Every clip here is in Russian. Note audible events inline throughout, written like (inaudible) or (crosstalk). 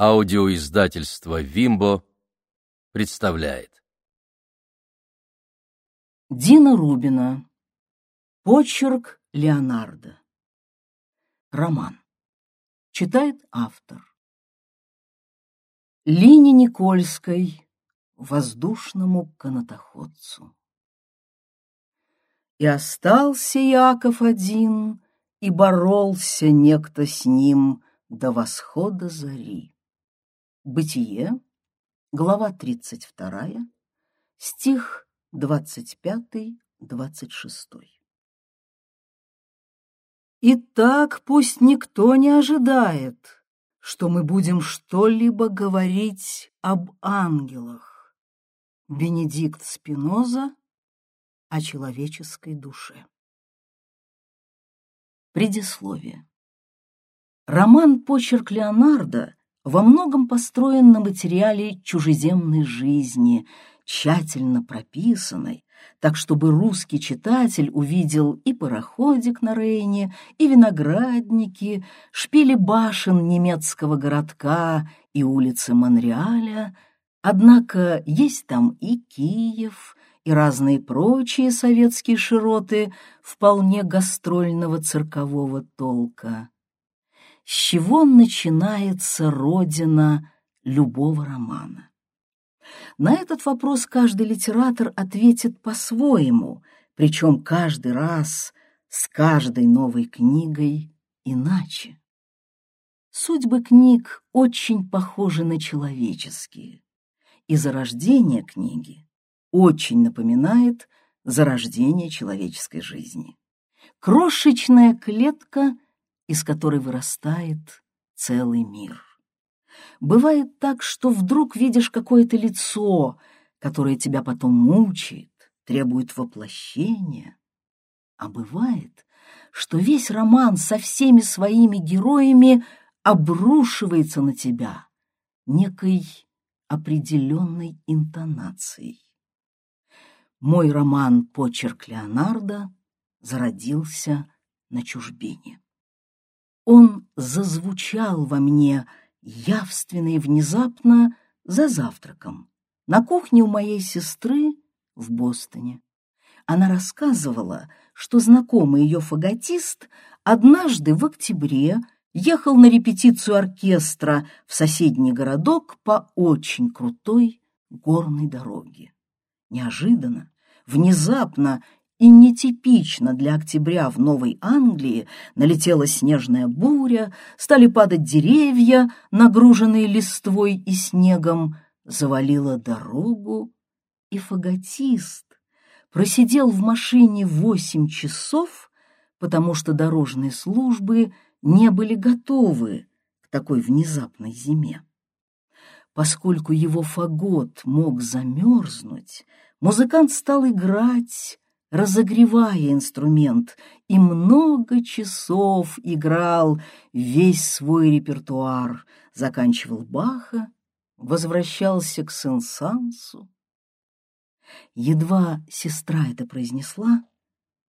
Аудиоиздательство «Вимбо» представляет. Дина Рубина. Почерк Леонардо. Роман. Читает автор. Лине Никольской воздушному канатоходцу. И остался Яков один, и боролся некто с ним до восхода зари. Бытие, глава 32, стих 25-26. Итак, пусть никто не ожидает, что мы будем что-либо говорить об ангелах. Бенедикт Спиноза о человеческой душе. Предисловие. Роман «Почерк Леонардо» во многом построен на материале чужеземной жизни, тщательно прописанной, так чтобы русский читатель увидел и пароходик на Рейне, и виноградники, шпили башен немецкого городка и улицы Монреаля, однако есть там и Киев, и разные прочие советские широты вполне гастрольного циркового толка с чего начинается родина любого романа. На этот вопрос каждый литератор ответит по-своему, причем каждый раз с каждой новой книгой иначе. Судьбы книг очень похожи на человеческие, и зарождение книги очень напоминает зарождение человеческой жизни. Крошечная клетка — из которой вырастает целый мир. Бывает так, что вдруг видишь какое-то лицо, которое тебя потом мучает, требует воплощения. А бывает, что весь роман со всеми своими героями обрушивается на тебя некой определенной интонацией. Мой роман «Почерк Леонардо» зародился на чужбине он зазвучал во мне явственно и внезапно за завтраком на кухне у моей сестры в Бостоне. Она рассказывала, что знакомый ее фаготист однажды в октябре ехал на репетицию оркестра в соседний городок по очень крутой горной дороге. Неожиданно, внезапно и нетипично для октября в Новой Англии налетела снежная буря, стали падать деревья, нагруженные листвой и снегом, завалила дорогу, и фаготист просидел в машине восемь часов, потому что дорожные службы не были готовы к такой внезапной зиме. Поскольку его фагот мог замерзнуть, музыкант стал играть, разогревая инструмент, и много часов играл весь свой репертуар, заканчивал Баха, возвращался к Сен-Сансу. Едва сестра это произнесла,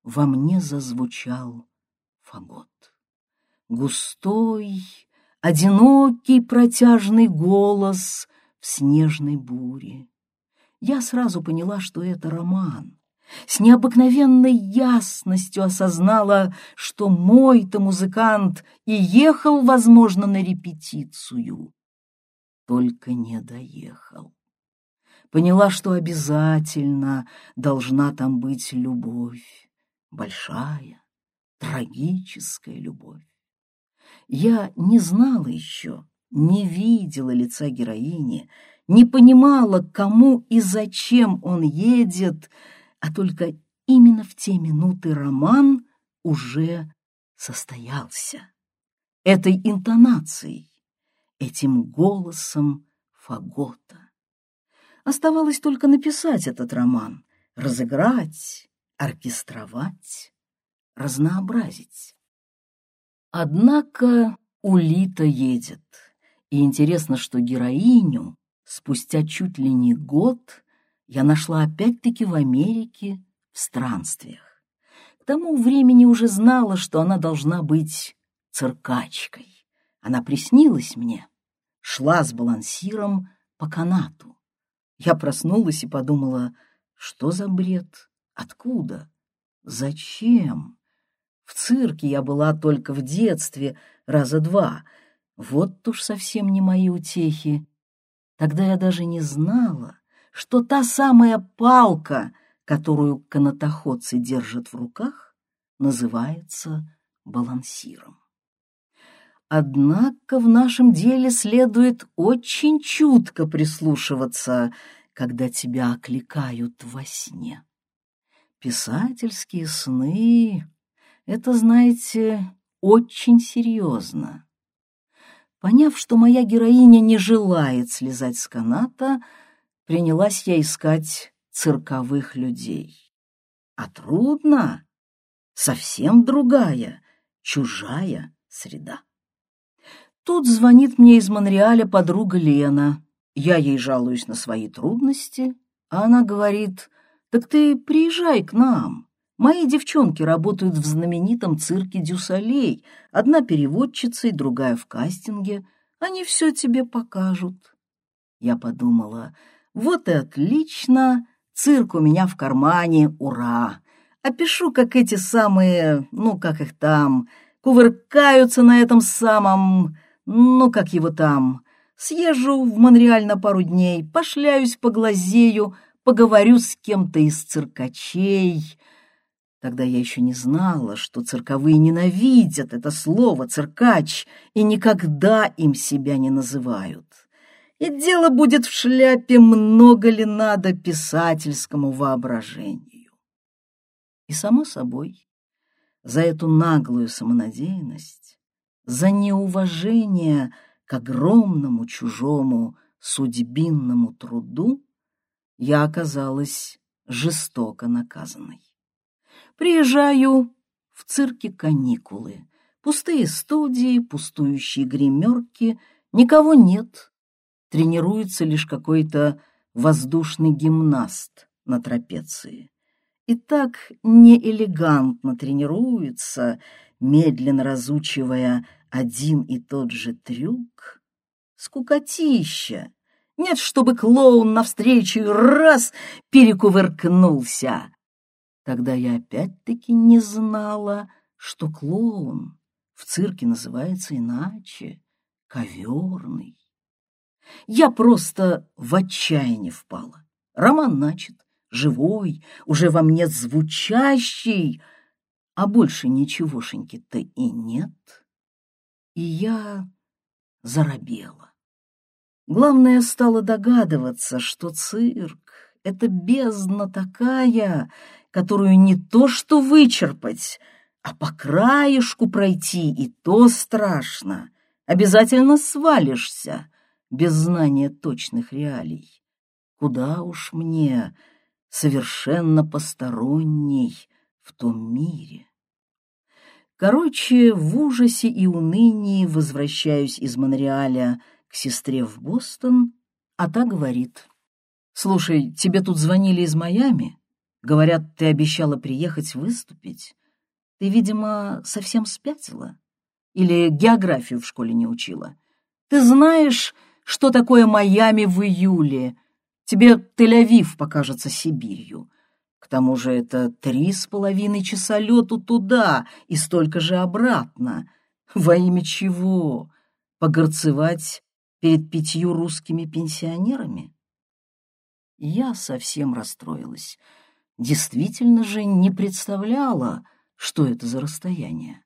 во мне зазвучал фагот. Густой, одинокий протяжный голос в снежной буре. Я сразу поняла, что это роман с необыкновенной ясностью осознала, что мой-то музыкант и ехал, возможно, на репетицию, только не доехал. Поняла, что обязательно должна там быть любовь, большая, трагическая любовь. Я не знала еще, не видела лица героини, не понимала, кому и зачем он едет, а только именно в те минуты роман уже состоялся. Этой интонацией, этим голосом фагота. Оставалось только написать этот роман, разыграть, оркестровать, разнообразить. Однако Улита едет, и интересно, что героиню спустя чуть ли не год я нашла опять-таки в Америке в странствиях. К тому времени уже знала, что она должна быть циркачкой. Она приснилась мне, шла с балансиром по канату. Я проснулась и подумала, что за бред, откуда, зачем? В цирке я была только в детстве, раза два. Вот уж совсем не мои утехи. Тогда я даже не знала, что та самая палка, которую канатоходцы держат в руках, называется балансиром. Однако в нашем деле следует очень чутко прислушиваться, когда тебя окликают во сне. Писательские сны — это, знаете, очень серьезно. Поняв, что моя героиня не желает слезать с каната, принялась я искать цирковых людей. А трудно, совсем другая, чужая среда. Тут звонит мне из Монреаля подруга Лена. Я ей жалуюсь на свои трудности, а она говорит, «Так ты приезжай к нам. Мои девчонки работают в знаменитом цирке Дюсалей, одна переводчицей, другая в кастинге. Они все тебе покажут». Я подумала, вот и отлично, цирк у меня в кармане, ура! Опишу, как эти самые, ну, как их там, кувыркаются на этом самом ну, как его там, съезжу в Монреаль на пару дней, пошляюсь по глазею, поговорю с кем-то из циркачей. Тогда я еще не знала, что цирковые ненавидят это слово «циркач» и никогда им себя не называют. И дело будет в шляпе, много ли надо писательскому воображению. И, само собой, за эту наглую самонадеянность за неуважение к огромному чужому судьбинному труду я оказалась жестоко наказанной. Приезжаю в цирке каникулы, пустые студии, пустующие гримерки, никого нет, тренируется лишь какой-то воздушный гимнаст на трапеции. И так неэлегантно тренируется, медленно разучивая один и тот же трюк? Скукотища! Нет, чтобы клоун навстречу раз перекувыркнулся. Тогда я опять-таки не знала, что клоун в цирке называется иначе — коверный. Я просто в отчаяние впала. Роман начат, живой, уже во мне звучащий, а больше ничегошеньки-то и нет и я заробела. Главное, стало догадываться, что цирк — это бездна такая, которую не то что вычерпать, а по краешку пройти, и то страшно. Обязательно свалишься без знания точных реалий. Куда уж мне, совершенно посторонней в том мире. Короче, в ужасе и унынии возвращаюсь из Монреаля к сестре в Бостон, а та говорит. «Слушай, тебе тут звонили из Майами? Говорят, ты обещала приехать выступить. Ты, видимо, совсем спятила? Или географию в школе не учила? Ты знаешь, что такое Майами в июле? Тебе Тель-Авив покажется Сибирью. К тому же это три с половиной часа лету туда и столько же обратно. Во имя чего? Погорцевать перед пятью русскими пенсионерами? Я совсем расстроилась. Действительно же не представляла, что это за расстояние.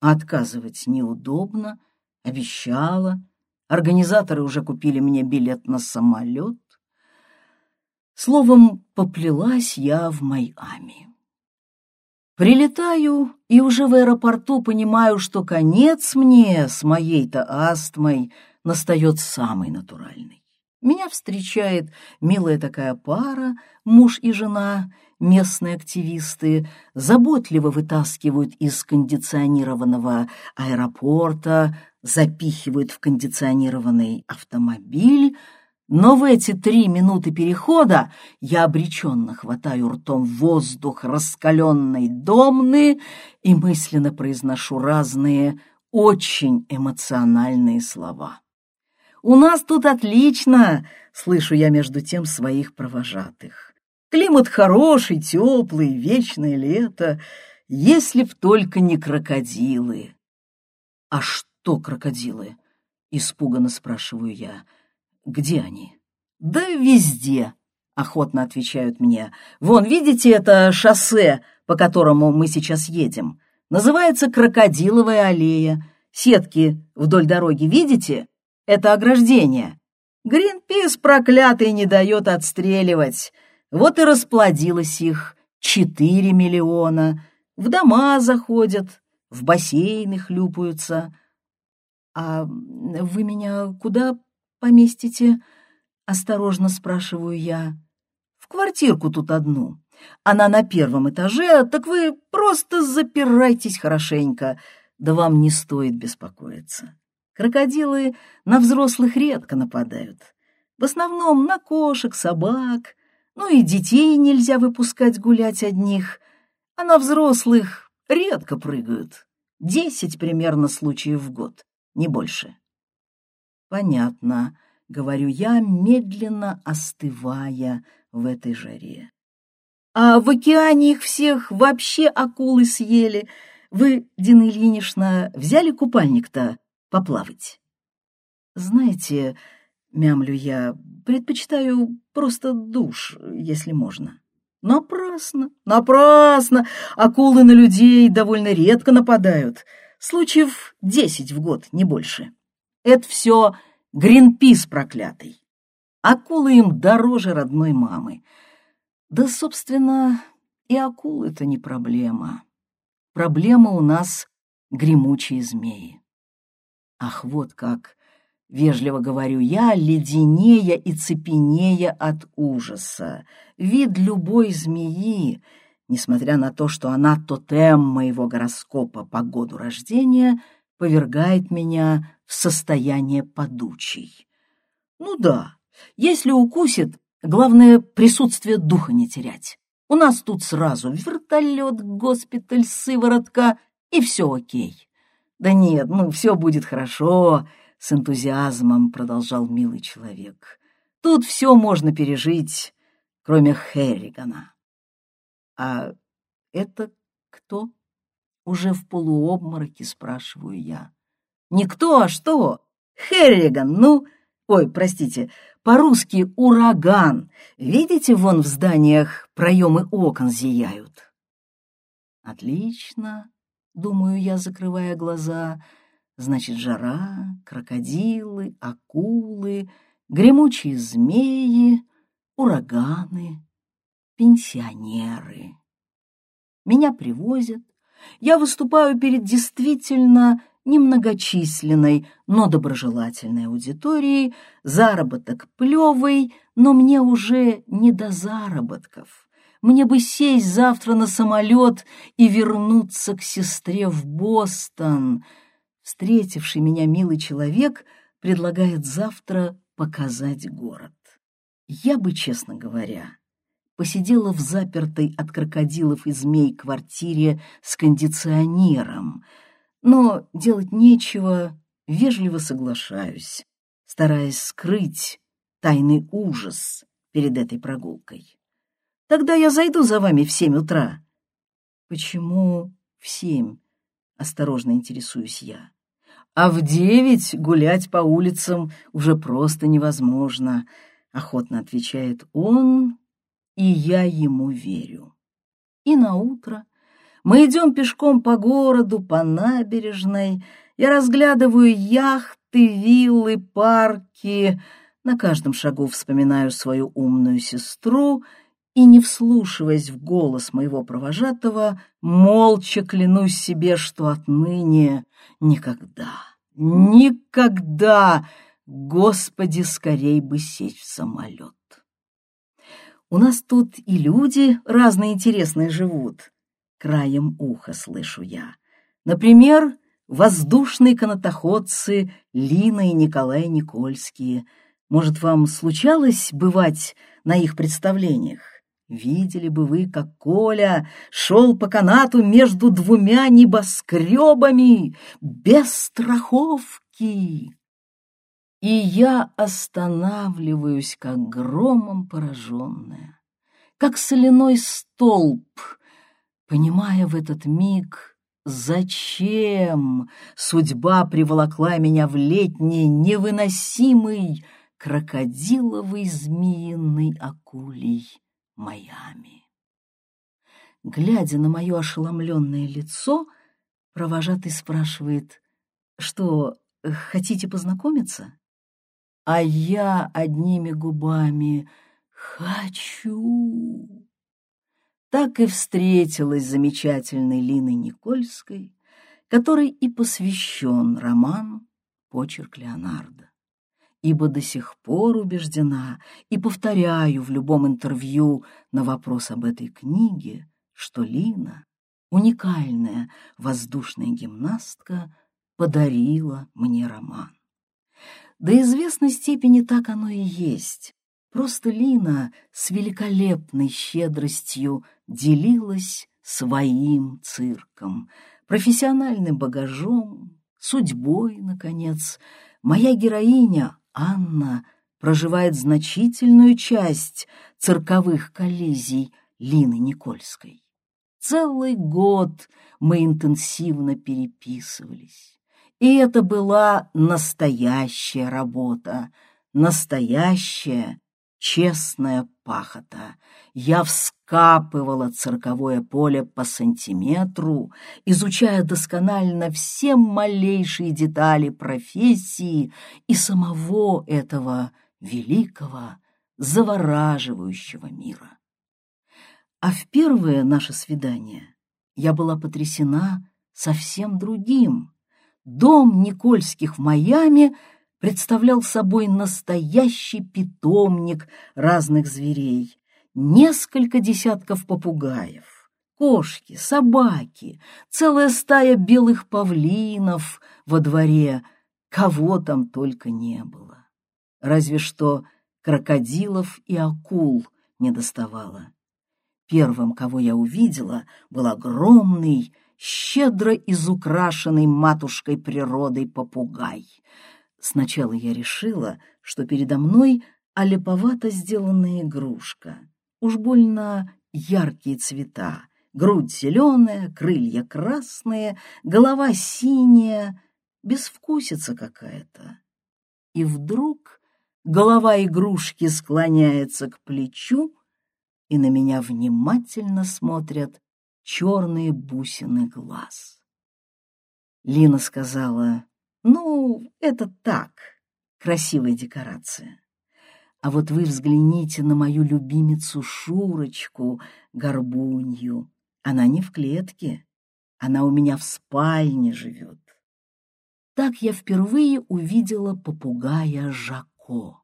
Отказывать неудобно, обещала. Организаторы уже купили мне билет на самолет. Словом, поплелась я в Майами. Прилетаю и уже в аэропорту понимаю, что конец мне с моей-то астмой настает самый натуральный. Меня встречает милая такая пара, муж и жена, местные активисты, заботливо вытаскивают из кондиционированного аэропорта, запихивают в кондиционированный автомобиль, но в эти три минуты перехода я обреченно хватаю ртом воздух раскаленной домны и мысленно произношу разные очень эмоциональные слова. у нас тут отлично!» — слышу я между тем своих провожатых. «Климат хороший, теплый, вечное лето, если б только не крокодилы». «А что крокодилы?» — испуганно спрашиваю я. «Где они?» «Да везде», — охотно отвечают мне. «Вон, видите это шоссе, по которому мы сейчас едем? Называется Крокодиловая аллея. Сетки вдоль дороги видите? Это ограждение. Гринпис проклятый не дает отстреливать. Вот и расплодилось их. Четыре миллиона. В дома заходят, в бассейны хлюпаются. А вы меня куда поместите?» Осторожно спрашиваю я. В квартирку тут одну. Она на первом этаже, так вы просто запирайтесь хорошенько. Да вам не стоит беспокоиться. Крокодилы на взрослых редко нападают. В основном на кошек, собак. Ну и детей нельзя выпускать гулять одних. А на взрослых редко прыгают. Десять примерно случаев в год, не больше. Понятно говорю я, медленно остывая в этой жаре. А в океане их всех вообще акулы съели. Вы, Дина Ильинична, взяли купальник-то поплавать? Знаете, мямлю я, предпочитаю просто душ, если можно. Напрасно, напрасно. Акулы на людей довольно редко нападают. Случаев десять в год, не больше. Это все Гринпис проклятый. Акулы им дороже родной мамы. Да, собственно, и акулы-то не проблема. Проблема у нас гремучие змеи. Ах, вот как, вежливо говорю я, леденея и цепенея от ужаса. Вид любой змеи, несмотря на то, что она тотем моего гороскопа по году рождения, повергает меня состояние подучий. Ну да, если укусит, главное присутствие духа не терять. У нас тут сразу вертолет, госпиталь, сыворотка, и все окей. Да нет, ну все будет хорошо, с энтузиазмом продолжал милый человек. Тут все можно пережить, кроме Херригана. А это кто? Уже в полуобмороке спрашиваю я. Никто, а что? Херриган, ну... Ой, простите, по-русски ураган. Видите, вон в зданиях проемы окон зияют. Отлично, думаю я, закрывая глаза. Значит, жара, крокодилы, акулы, гремучие змеи, ураганы, пенсионеры. Меня привозят, я выступаю перед действительно немногочисленной, но доброжелательной аудиторией, заработок плевый, но мне уже не до заработков. Мне бы сесть завтра на самолет и вернуться к сестре в Бостон. Встретивший меня милый человек предлагает завтра показать город. Я бы, честно говоря, посидела в запертой от крокодилов и змей квартире с кондиционером — но делать нечего, вежливо соглашаюсь, стараясь скрыть тайный ужас перед этой прогулкой. Тогда я зайду за вами в семь утра. Почему в семь? Осторожно интересуюсь я. А в девять гулять по улицам уже просто невозможно, охотно отвечает он, и я ему верю. И на утро мы идем пешком по городу, по набережной. Я разглядываю яхты, виллы, парки. На каждом шагу вспоминаю свою умную сестру и, не вслушиваясь в голос моего провожатого, молча клянусь себе, что отныне никогда, никогда, Господи, скорей бы сесть в самолет. У нас тут и люди разные интересные живут краем уха слышу я. Например, воздушные канатоходцы Лина и Николай Никольские. Может, вам случалось бывать на их представлениях? Видели бы вы, как Коля шел по канату между двумя небоскребами без страховки. И я останавливаюсь, как громом пораженная, как соляной столб, понимая в этот миг, зачем судьба приволокла меня в летний невыносимый крокодиловый змеиный акулий Майами. Глядя на мое ошеломленное лицо, провожатый спрашивает, что, хотите познакомиться? А я одними губами «хочу». Так и встретилась замечательной Линой Никольской, которой и посвящен роман «Почерк Леонардо» ибо до сих пор убеждена и повторяю в любом интервью на вопрос об этой книге, что Лина, уникальная воздушная гимнастка, подарила мне роман. До известной степени так оно и есть. Просто Лина с великолепной щедростью делилась своим цирком, профессиональным багажом, судьбой, наконец. Моя героиня Анна проживает значительную часть цирковых коллизий Лины Никольской. Целый год мы интенсивно переписывались. И это была настоящая работа, настоящая честная пахота. Я вскапывала цирковое поле по сантиметру, изучая досконально все малейшие детали профессии и самого этого великого, завораживающего мира. А в первое наше свидание я была потрясена совсем другим. Дом Никольских в Майами — представлял собой настоящий питомник разных зверей. Несколько десятков попугаев, кошки, собаки, целая стая белых павлинов во дворе, кого там только не было. Разве что крокодилов и акул не доставало. Первым, кого я увидела, был огромный, щедро изукрашенный матушкой природой попугай — Сначала я решила, что передо мной олеповато сделанная игрушка. Уж больно яркие цвета. Грудь зеленая, крылья красные, голова синяя, безвкусица какая-то. И вдруг голова игрушки склоняется к плечу, и на меня внимательно смотрят черные бусины глаз. Лина сказала, ну, это так, красивая декорация. А вот вы взгляните на мою любимицу Шурочку, горбунью. Она не в клетке, она у меня в спальне живет. Так я впервые увидела попугая Жако.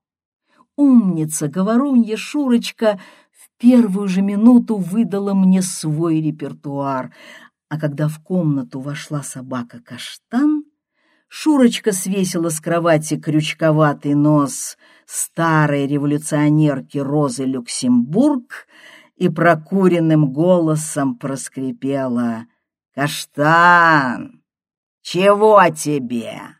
Умница, говорунья Шурочка в первую же минуту выдала мне свой репертуар, а когда в комнату вошла собака Каштан, Шурочка свесила с кровати крючковатый нос старой революционерки Розы Люксембург и прокуренным голосом проскрипела «Каштан, чего тебе?»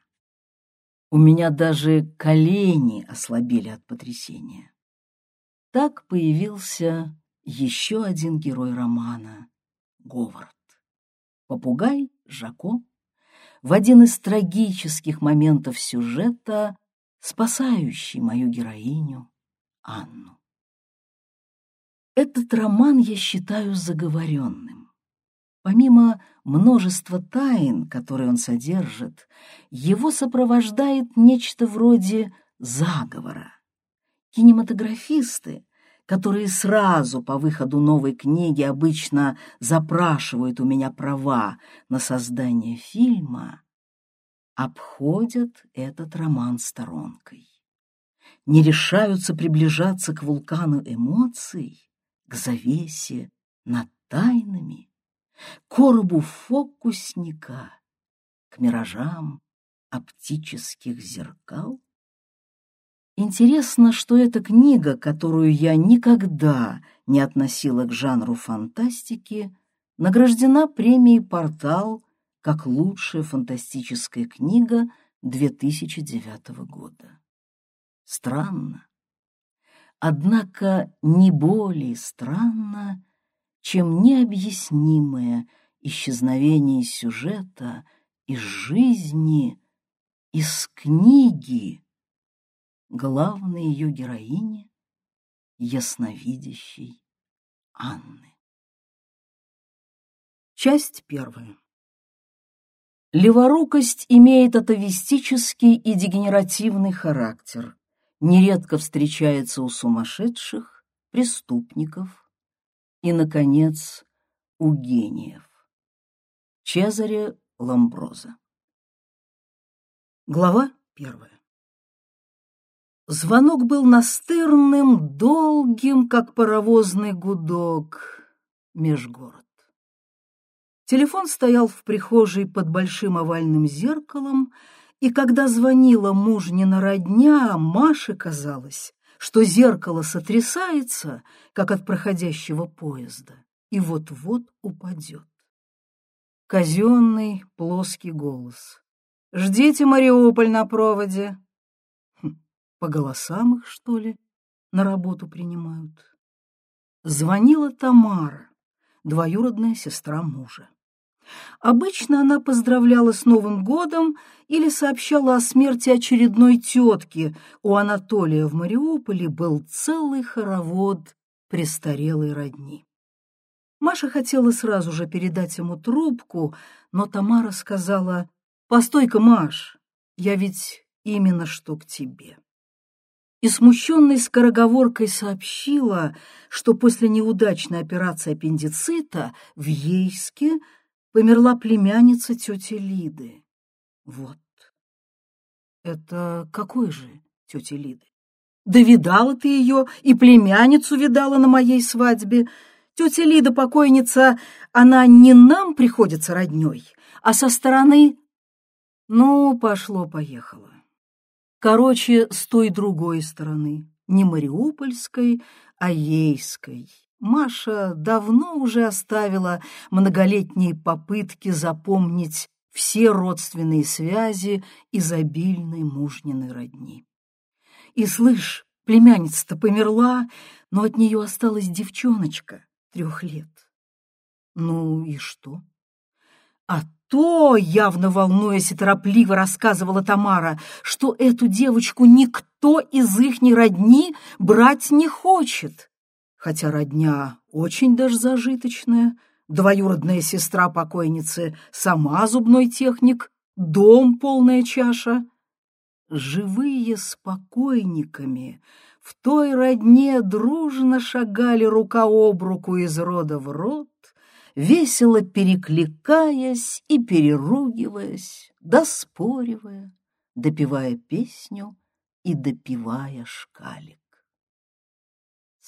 У меня даже колени ослабели от потрясения. Так появился еще один герой романа — Говард. Попугай Жако в один из трагических моментов сюжета, спасающий мою героиню Анну. Этот роман я считаю заговоренным. Помимо множества тайн, которые он содержит, его сопровождает нечто вроде заговора. Кинематографисты которые сразу по выходу новой книги обычно запрашивают у меня права на создание фильма, обходят этот роман сторонкой. Не решаются приближаться к вулкану эмоций, к завесе над тайнами, коробу фокусника, к миражам оптических зеркал. Интересно, что эта книга, которую я никогда не относила к жанру фантастики, награждена премией «Портал» как лучшая фантастическая книга 2009 года. Странно. Однако не более странно, чем необъяснимое исчезновение сюжета из жизни, из книги главной ее героини, ясновидящей Анны. Часть первая. Леворукость имеет атовистический и дегенеративный характер, нередко встречается у сумасшедших, преступников и, наконец, у гениев. Чезаре Ламброза. Глава первая. Звонок был настырным, долгим, как паровозный гудок, межгород. Телефон стоял в прихожей под большим овальным зеркалом, и когда звонила мужнина родня, Маше казалось, что зеркало сотрясается, как от проходящего поезда, и вот-вот упадет. Казенный плоский голос. «Ждите Мариуполь на проводе!» По голосам их, что ли, на работу принимают. Звонила Тамара, двоюродная сестра мужа. Обычно она поздравляла с Новым годом или сообщала о смерти очередной тетки. У Анатолия в Мариуполе был целый хоровод престарелой родни. Маша хотела сразу же передать ему трубку, но Тамара сказала, «Постой-ка, Маш, я ведь именно что к тебе» и смущенной скороговоркой сообщила, что после неудачной операции аппендицита в Ейске померла племянница тети Лиды. Вот. Это какой же тети Лиды? Да видала ты ее, и племянницу видала на моей свадьбе. Тетя Лида, покойница, она не нам приходится родней, а со стороны... Ну, пошло-поехало. Короче, с той другой стороны, не мариупольской, а ейской. Маша давно уже оставила многолетние попытки запомнить все родственные связи изобильной мужниной родни. И, слышь, племянница-то померла, но от нее осталась девчоночка трех лет. Ну и что? А то, явно волнуясь и торопливо рассказывала Тамара, что эту девочку никто из ихней родни брать не хочет. Хотя родня очень даже зажиточная, двоюродная сестра покойницы сама зубной техник, дом полная чаша. Живые с покойниками в той родне дружно шагали рука об руку из рода в род, весело перекликаясь и переругиваясь, доспоривая, допевая песню и допивая шкалик.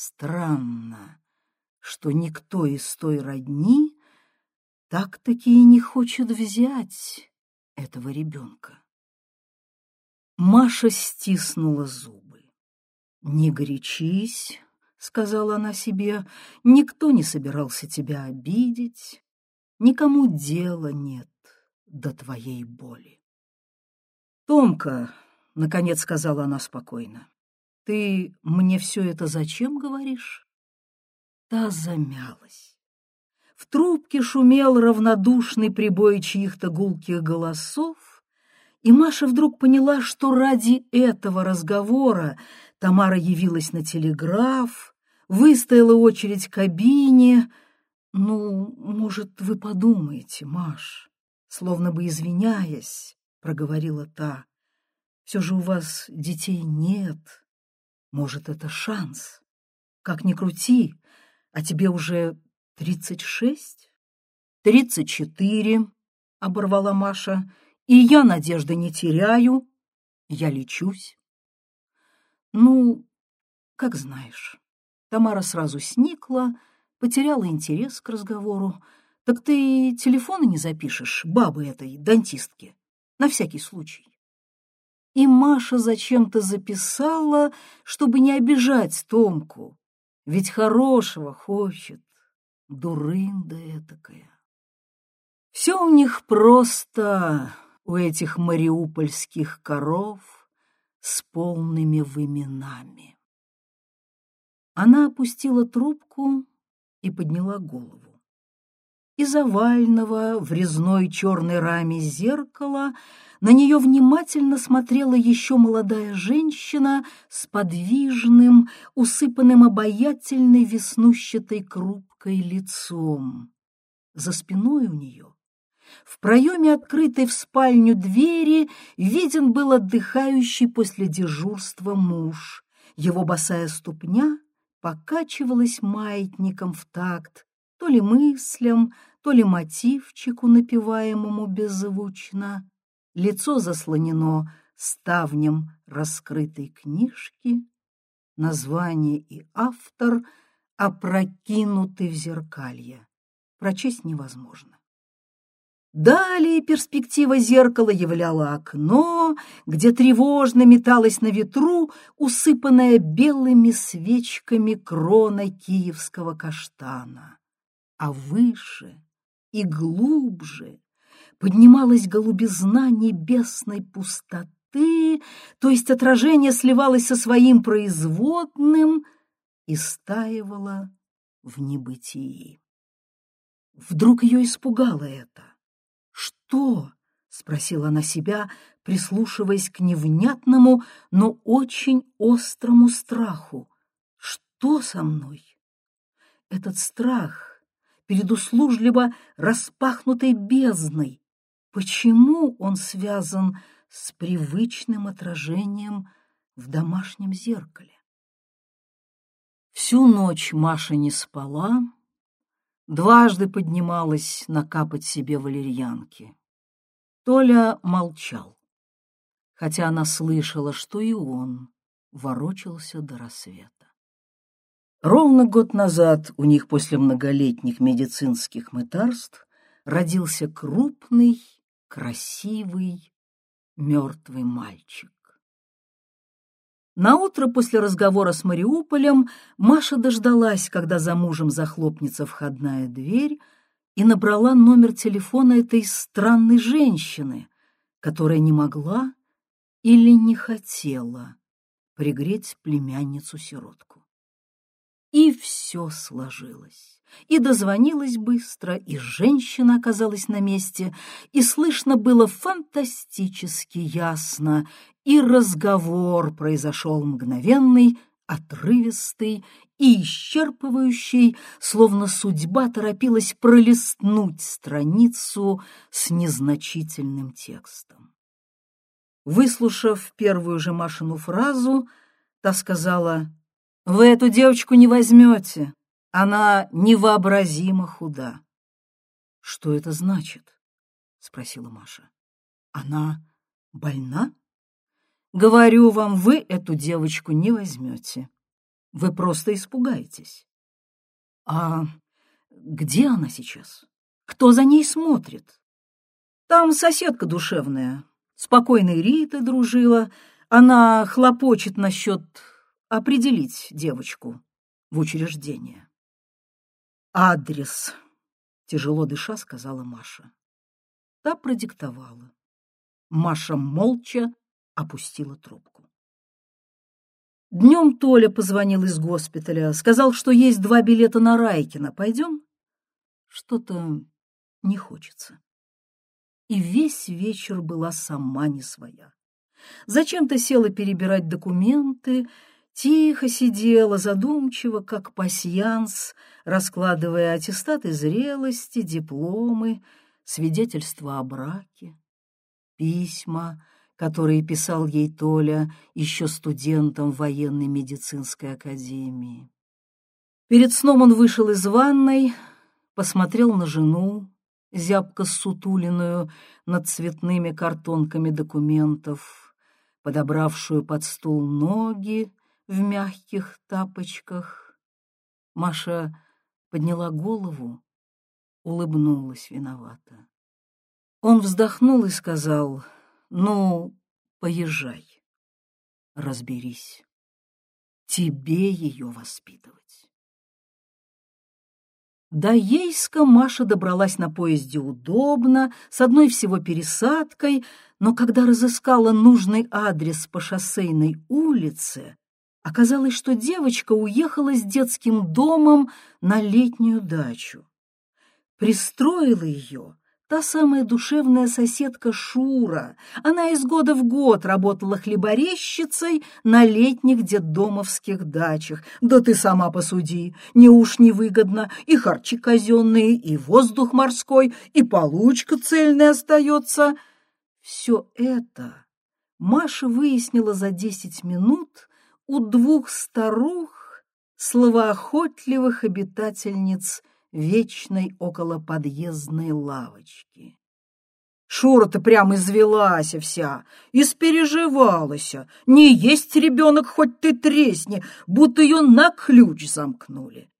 Странно, что никто из той родни так-таки и не хочет взять этого ребенка. Маша стиснула зубы. «Не горячись», — сказала она себе, — «никто не собирался тебя обидеть, никому дела нет до твоей боли». «Томка», — наконец сказала она спокойно, — «ты мне все это зачем говоришь?» Та замялась. В трубке шумел равнодушный прибой чьих-то гулких голосов, и Маша вдруг поняла, что ради этого разговора Тамара явилась на телеграф, выстояла очередь в кабине. «Ну, может, вы подумаете, Маш?» Словно бы извиняясь, проговорила та. «Все же у вас детей нет. Может, это шанс? Как ни крути, а тебе уже тридцать шесть?» «Тридцать четыре», — оборвала Маша, — «и я надежды не теряю. Я лечусь». «Ну, как знаешь». Тамара сразу сникла, потеряла интерес к разговору. «Так ты телефона не запишешь бабы этой, дантистки, на всякий случай». И Маша зачем-то записала, чтобы не обижать Томку, ведь хорошего хочет, дурында этакая. Все у них просто, у этих мариупольских коров, с полными выменами. Она опустила трубку и подняла голову. Из овального в резной черной раме зеркала на нее внимательно смотрела еще молодая женщина с подвижным, усыпанным обаятельной веснущатой крупкой лицом. За спиной у нее, в проеме открытой в спальню двери, виден был отдыхающий после дежурства муж. Его босая ступня покачивалась маятником в такт, то ли мыслям, то ли мотивчику, напеваемому беззвучно. Лицо заслонено ставнем раскрытой книжки, название и автор опрокинуты в зеркалье. Прочесть невозможно. Далее перспектива зеркала являла окно, где тревожно металась на ветру, усыпанная белыми свечками крона киевского каштана. А выше и глубже поднималась голубизна небесной пустоты, то есть отражение сливалось со своим производным и стаивало в небытии. Вдруг ее испугало это. «Что?» — спросила она себя, прислушиваясь к невнятному, но очень острому страху. «Что со мной?» Этот страх перед услужливо распахнутой бездной, почему он связан с привычным отражением в домашнем зеркале? Всю ночь Маша не спала, дважды поднималась накапать себе валерьянки. Толя молчал, хотя она слышала, что и он ворочался до рассвета. Ровно год назад у них после многолетних медицинских мытарств родился крупный, красивый, мертвый мальчик. На утро после разговора с Мариуполем Маша дождалась, когда за мужем захлопнется входная дверь, и набрала номер телефона этой странной женщины, которая не могла или не хотела пригреть племянницу-сиротку. И все сложилось. И дозвонилась быстро, и женщина оказалась на месте, и слышно было фантастически ясно, и разговор произошел мгновенный, отрывистый и исчерпывающий, словно судьба торопилась пролистнуть страницу с незначительным текстом. Выслушав первую же Машину фразу, та сказала, «Вы эту девочку не возьмете, она невообразимо худа». «Что это значит?» — спросила Маша. «Она больна?» Говорю вам, вы эту девочку не возьмете. Вы просто испугаетесь. А где она сейчас? Кто за ней смотрит? Там соседка душевная, спокойной Рита дружила. Она хлопочет насчет определить девочку в учреждение. Адрес, тяжело дыша, сказала Маша. Та продиктовала. Маша молча опустила трубку. Днем Толя позвонил из госпиталя, сказал, что есть два билета на Райкина. Пойдем? Что-то не хочется. И весь вечер была сама не своя. Зачем-то села перебирать документы, тихо сидела, задумчиво, как пасьянс, раскладывая аттестаты зрелости, дипломы, свидетельства о браке, письма, которые писал ей Толя еще студентом военной медицинской академии. Перед сном он вышел из ванной, посмотрел на жену, зябко сутулиную над цветными картонками документов, подобравшую под стул ноги в мягких тапочках. Маша подняла голову, улыбнулась виновато. Он вздохнул и сказал — ну, поезжай, разберись. Тебе ее воспитывать. До Ейска Маша добралась на поезде удобно, с одной всего пересадкой, но когда разыскала нужный адрес по шоссейной улице, оказалось, что девочка уехала с детским домом на летнюю дачу. Пристроила ее Та самая душевная соседка Шура. Она из года в год работала хлеборезчицей на летних детдомовских дачах. Да ты сама посуди, не уж невыгодно. И харчи казенные, и воздух морской, и получка цельная остается. Все это Маша выяснила за десять минут у двух старух, словоохотливых обитательниц вечной околоподъездной лавочки. Шура-то прям извелась вся, испереживалась. Не есть ребенок, хоть ты тресни, будто ее на ключ замкнули.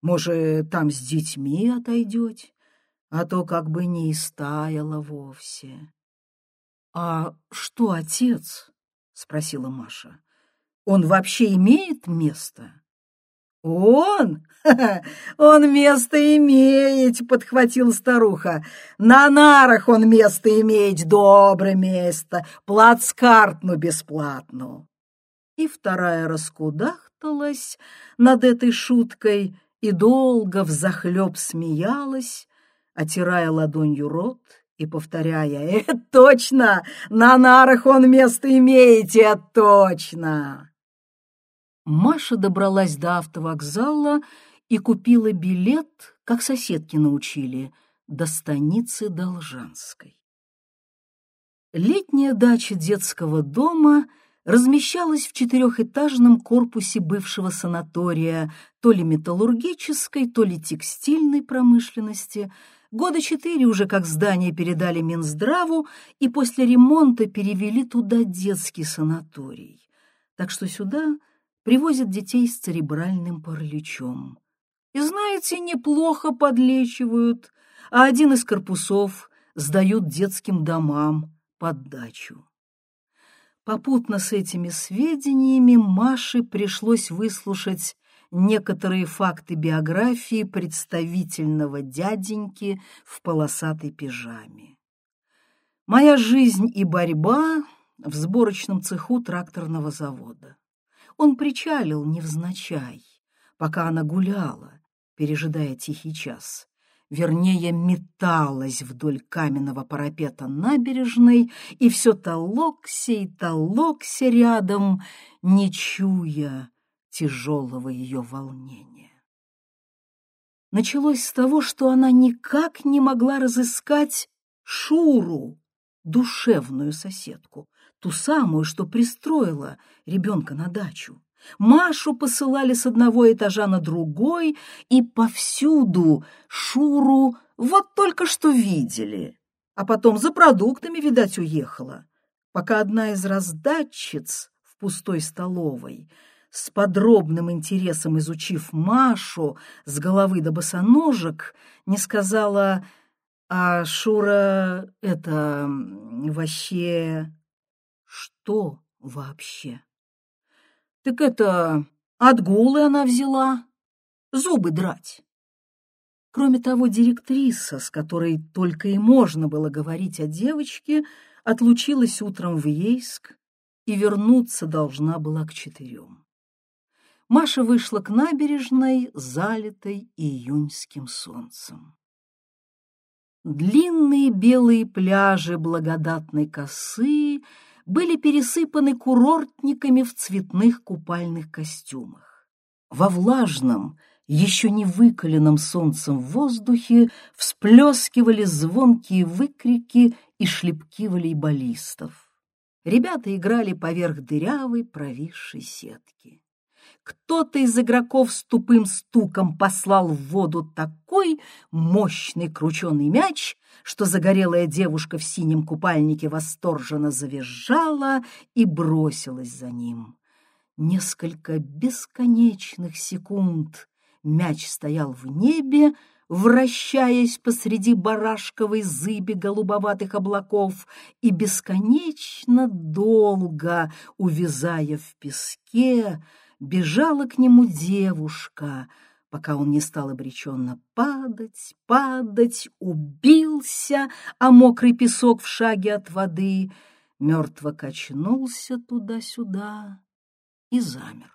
Может, там с детьми отойдете, а то как бы не истаяла вовсе. — А что отец? — спросила Маша. — Он вообще имеет место? «Он? (laughs) Он место имеет!» — подхватила старуха. «На нарах он место имеет, доброе место, плацкартну бесплатну!» И вторая раскудахталась над этой шуткой и долго взахлеб смеялась, отирая ладонью рот и повторяя «Это точно! На нарах он место имеете, точно!» Маша добралась до автовокзала и купила билет, как соседки научили, до станицы Должанской. Летняя дача детского дома размещалась в четырехэтажном корпусе бывшего санатория то ли металлургической, то ли текстильной промышленности. Года четыре уже как здание передали Минздраву и после ремонта перевели туда детский санаторий. Так что сюда привозят детей с церебральным параличом. И, знаете, неплохо подлечивают, а один из корпусов сдают детским домам под дачу. Попутно с этими сведениями Маше пришлось выслушать некоторые факты биографии представительного дяденьки в полосатой пижаме. Моя жизнь и борьба в сборочном цеху тракторного завода. Он причалил невзначай, пока она гуляла, пережидая тихий час. Вернее, металась вдоль каменного парапета набережной и все толокся и толокся рядом, не чуя тяжелого ее волнения. Началось с того, что она никак не могла разыскать Шуру, душевную соседку, ту самую, что пристроила ребенка на дачу. Машу посылали с одного этажа на другой, и повсюду Шуру вот только что видели. А потом за продуктами, видать, уехала. Пока одна из раздатчиц в пустой столовой, с подробным интересом изучив Машу с головы до босоножек, не сказала, а Шура это вообще что вообще? Так это отгулы она взяла, зубы драть. Кроме того, директриса, с которой только и можно было говорить о девочке, отлучилась утром в Ейск и вернуться должна была к четырем. Маша вышла к набережной, залитой июньским солнцем. Длинные белые пляжи благодатной косы были пересыпаны курортниками в цветных купальных костюмах. Во влажном, еще не выкаленном солнцем воздухе всплескивали звонкие выкрики и шлепки волейболистов. Ребята играли поверх дырявой провисшей сетки. Кто-то из игроков с тупым стуком послал в воду такой мощный крученый мяч, что загорелая девушка в синем купальнике восторженно завизжала и бросилась за ним. Несколько бесконечных секунд мяч стоял в небе, вращаясь посреди барашковой зыби голубоватых облаков и бесконечно долго, увязая в песке, бежала к нему девушка, пока он не стал обреченно падать, падать, убился, а мокрый песок в шаге от воды мертво качнулся туда-сюда и замер.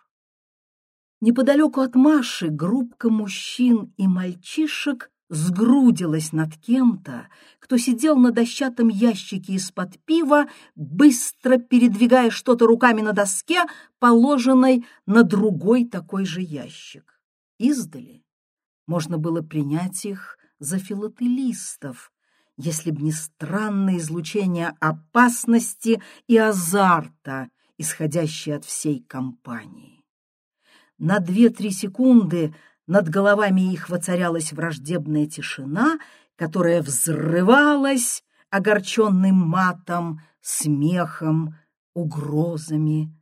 Неподалеку от Маши группка мужчин и мальчишек сгрудилась над кем-то, кто сидел на дощатом ящике из-под пива, быстро передвигая что-то руками на доске, положенной на другой такой же ящик. Издали можно было принять их за филателистов, если б не странное излучение опасности и азарта, исходящее от всей компании. На две-три секунды над головами их воцарялась враждебная тишина, которая взрывалась огорченным матом, смехом, угрозами.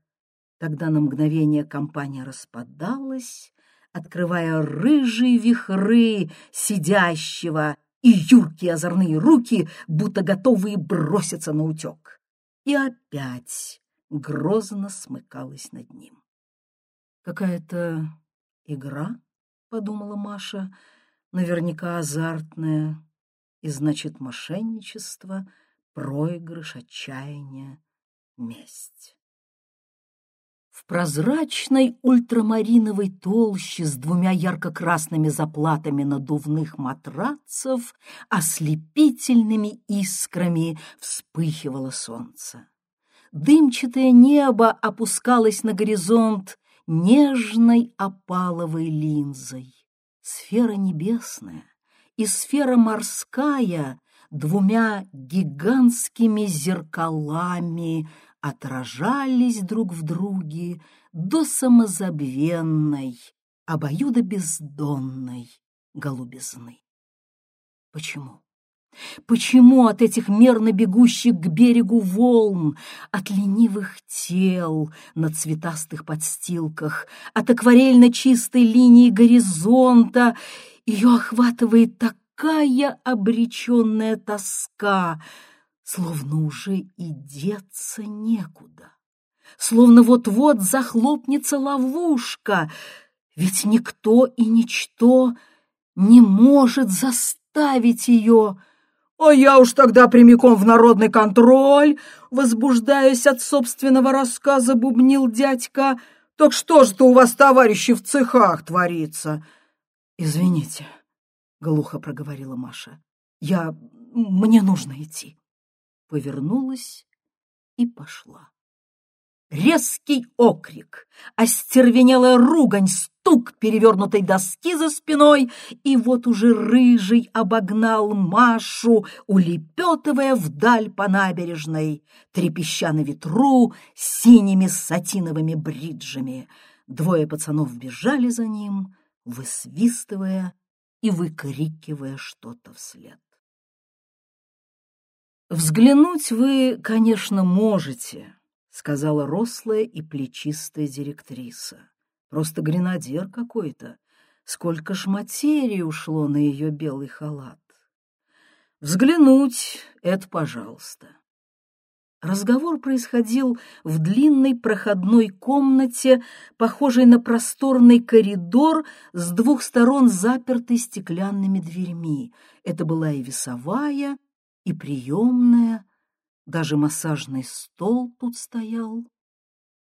Тогда на мгновение компания распадалась, открывая рыжие вихры сидящего и юркие озорные руки, будто готовые броситься на утек. И опять грозно смыкалась над ним. Какая-то игра, подумала Маша, наверняка азартная, и значит мошенничество, проигрыш, отчаяние, месть. В прозрачной ультрамариновой толще с двумя ярко-красными заплатами надувных матрацев ослепительными искрами вспыхивало солнце. Дымчатое небо опускалось на горизонт нежной опаловой линзой. Сфера небесная и сфера морская двумя гигантскими зеркалами отражались друг в друге до самозабвенной, обоюдо-бездонной голубизны. Почему? Почему от этих мерно бегущих к берегу волн, от ленивых тел на цветастых подстилках, от акварельно чистой линии горизонта ее охватывает такая обреченная тоска, словно уже и деться некуда, словно вот-вот захлопнется ловушка, ведь никто и ничто не может заставить ее а я уж тогда прямиком в народный контроль, возбуждаясь от собственного рассказа, бубнил дядька. Так что же-то у вас, товарищи, в цехах творится? Извините, глухо проговорила Маша. Я... мне нужно идти. Повернулась и пошла. Резкий окрик, остервенелая ругань, стук перевернутой доски за спиной, и вот уже рыжий обогнал Машу, улепетывая вдаль по набережной, трепеща на ветру синими сатиновыми бриджами. Двое пацанов бежали за ним, высвистывая и выкрикивая что-то вслед. Взглянуть вы, конечно, можете, — сказала рослая и плечистая директриса. «Просто гренадер какой-то. Сколько ж материи ушло на ее белый халат. Взглянуть — это пожалуйста». Разговор происходил в длинной проходной комнате, похожей на просторный коридор с двух сторон запертой стеклянными дверьми. Это была и весовая, и приемная, даже массажный стол тут стоял.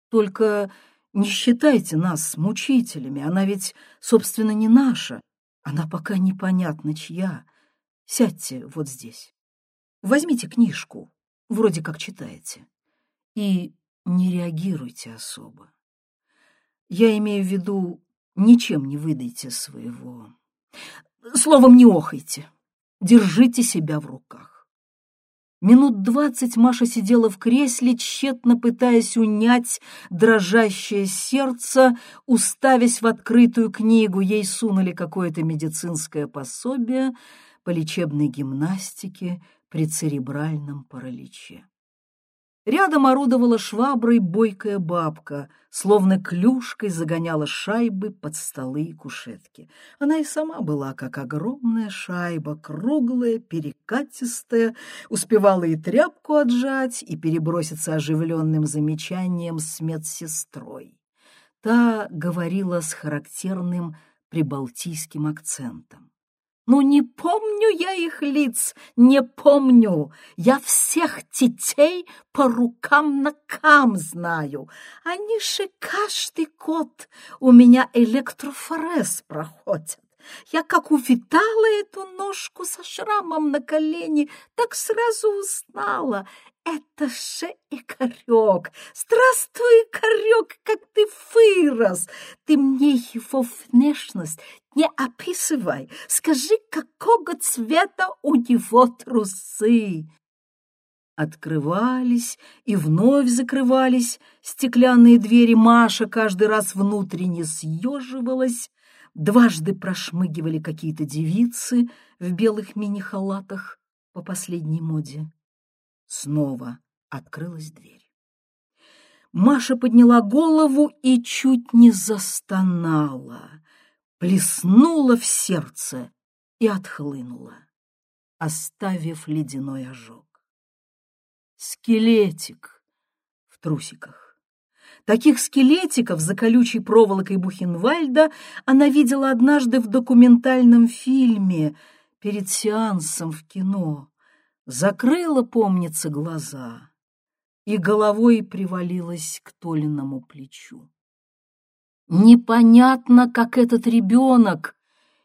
Только не считайте нас мучителями, она ведь, собственно, не наша. Она пока непонятно чья. Сядьте вот здесь. Возьмите книжку, вроде как читаете, и не реагируйте особо. Я имею в виду, ничем не выдайте своего. Словом, не охайте. Держите себя в руках. Минут двадцать Маша сидела в кресле, тщетно пытаясь унять дрожащее сердце, уставясь в открытую книгу. Ей сунули какое-то медицинское пособие по лечебной гимнастике при церебральном параличе. Рядом орудовала шваброй бойкая бабка, словно клюшкой загоняла шайбы под столы и кушетки. Она и сама была как огромная шайба, круглая, перекатистая, успевала и тряпку отжать, и переброситься оживленным замечанием с медсестрой. Та говорила с характерным прибалтийским акцентом. Ну, не помню я их лиц, не помню. Я всех детей по рукам ногам знаю. Они же каждый год у меня электрофорез проходят. Я как увидала эту ножку со шрамом на колени, так сразу узнала. Это же Икарек. Здравствуй, Икарек, как ты вырос. Ты мне его внешность не описывай. Скажи, какого цвета у него трусы. Открывались и вновь закрывались стеклянные двери. Маша каждый раз внутренне съеживалась. Дважды прошмыгивали какие-то девицы в белых мини-халатах по последней моде. Снова открылась дверь. Маша подняла голову и чуть не застонала, плеснула в сердце и отхлынула, оставив ледяной ожог. Скелетик в трусиках. Таких скелетиков за колючей проволокой Бухенвальда она видела однажды в документальном фильме перед сеансом в кино закрыла, помнится, глаза и головой привалилась к Толиному плечу. Непонятно, как этот ребенок,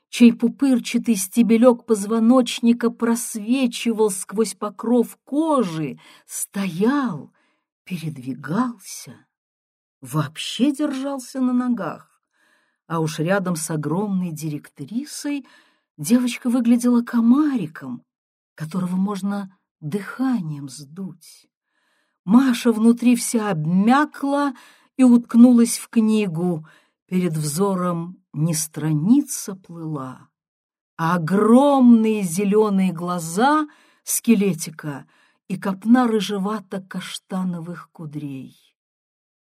чей пупырчатый стебелек позвоночника просвечивал сквозь покров кожи, стоял, передвигался, вообще держался на ногах. А уж рядом с огромной директрисой девочка выглядела комариком, которого можно дыханием сдуть. Маша внутри вся обмякла и уткнулась в книгу. Перед взором не страница плыла, а огромные зеленые глаза скелетика и копна рыжевато-каштановых кудрей.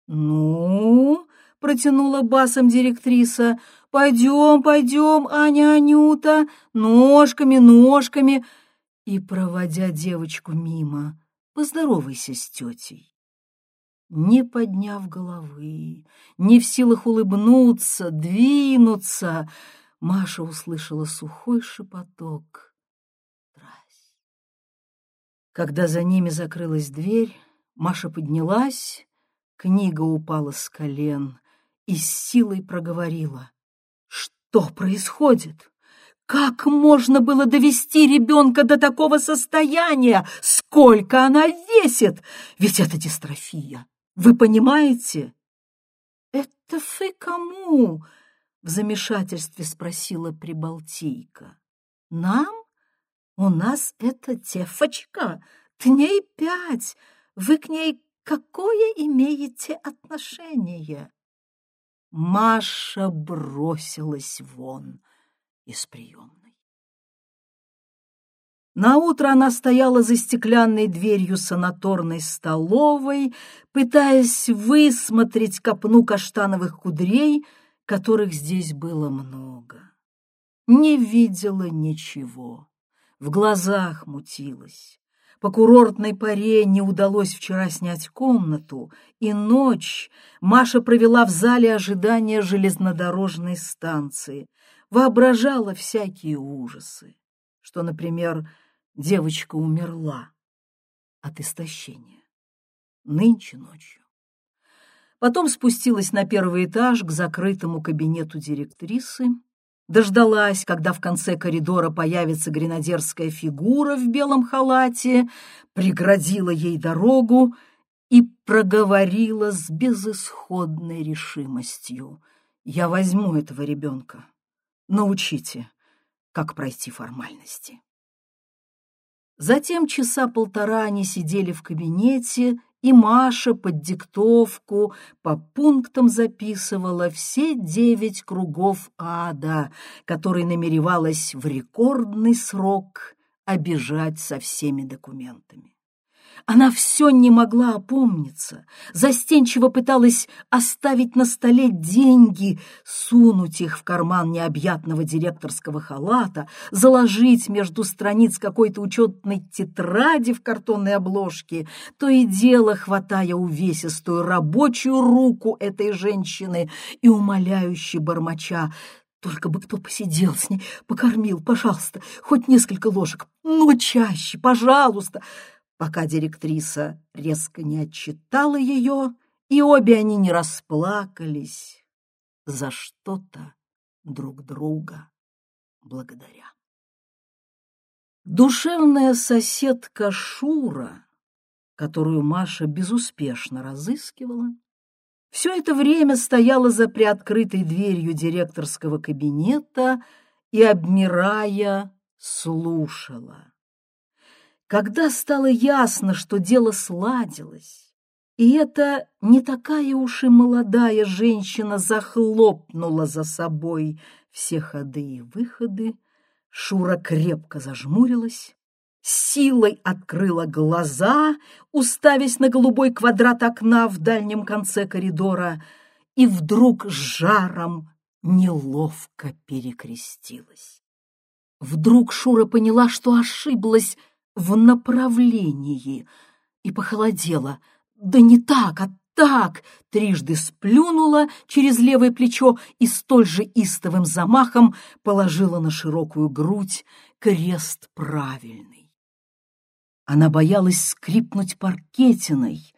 «Ну?» — протянула басом директриса. «Пойдем, пойдем, Аня Анюта, ножками, ножками!» и, проводя девочку мимо, поздоровайся с тетей. Не подняв головы, не в силах улыбнуться, двинуться, Маша услышала сухой шепоток. Когда за ними закрылась дверь, Маша поднялась, книга упала с колен и с силой проговорила. «Что происходит?» Как можно было довести ребенка до такого состояния? Сколько она весит? Ведь это дистрофия. Вы понимаете? Это вы кому? В замешательстве спросила Прибалтийка. Нам? У нас это девочка. Дней пять. Вы к ней какое имеете отношение? Маша бросилась вон из приемной. Наутро она стояла за стеклянной дверью санаторной столовой, пытаясь высмотреть копну каштановых кудрей, которых здесь было много. Не видела ничего, в глазах мутилась. По курортной паре не удалось вчера снять комнату, и ночь Маша провела в зале ожидания железнодорожной станции воображала всякие ужасы, что, например, девочка умерла от истощения нынче ночью. Потом спустилась на первый этаж к закрытому кабинету директрисы, дождалась, когда в конце коридора появится гренадерская фигура в белом халате, преградила ей дорогу и проговорила с безысходной решимостью. «Я возьму этого ребенка научите, как пройти формальности. Затем часа полтора они сидели в кабинете, и Маша под диктовку по пунктам записывала все девять кругов ада, которые намеревалась в рекордный срок обижать со всеми документами. Она все не могла опомниться, застенчиво пыталась оставить на столе деньги, сунуть их в карман необъятного директорского халата, заложить между страниц какой-то учетной тетради в картонной обложке, то и дело хватая увесистую рабочую руку этой женщины и умоляюще бормоча Только бы кто посидел с ней, покормил, пожалуйста, хоть несколько ложек, но чаще, пожалуйста. Пока директриса резко не отчитала ее, и обе они не расплакались за что-то друг друга благодаря. Душевная соседка Шура, которую Маша безуспешно разыскивала, все это время стояла за приоткрытой дверью директорского кабинета и, обмирая, слушала. Когда стало ясно, что дело сладилось, и эта не такая уж и молодая женщина захлопнула за собой все ходы и выходы, Шура крепко зажмурилась, силой открыла глаза, уставясь на голубой квадрат окна в дальнем конце коридора, и вдруг с жаром неловко перекрестилась. Вдруг Шура поняла, что ошиблась в направлении, и похолодела. Да не так, а так трижды сплюнула через левое плечо и столь же истовым замахом положила на широкую грудь крест правильный. Она боялась скрипнуть паркетиной,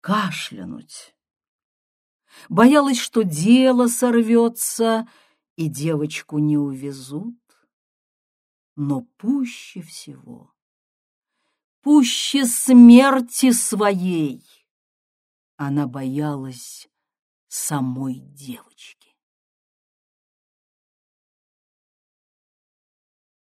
кашлянуть. Боялась, что дело сорвется и девочку не увезут. Но пуще всего, пуще смерти своей — она боялась самой девочки.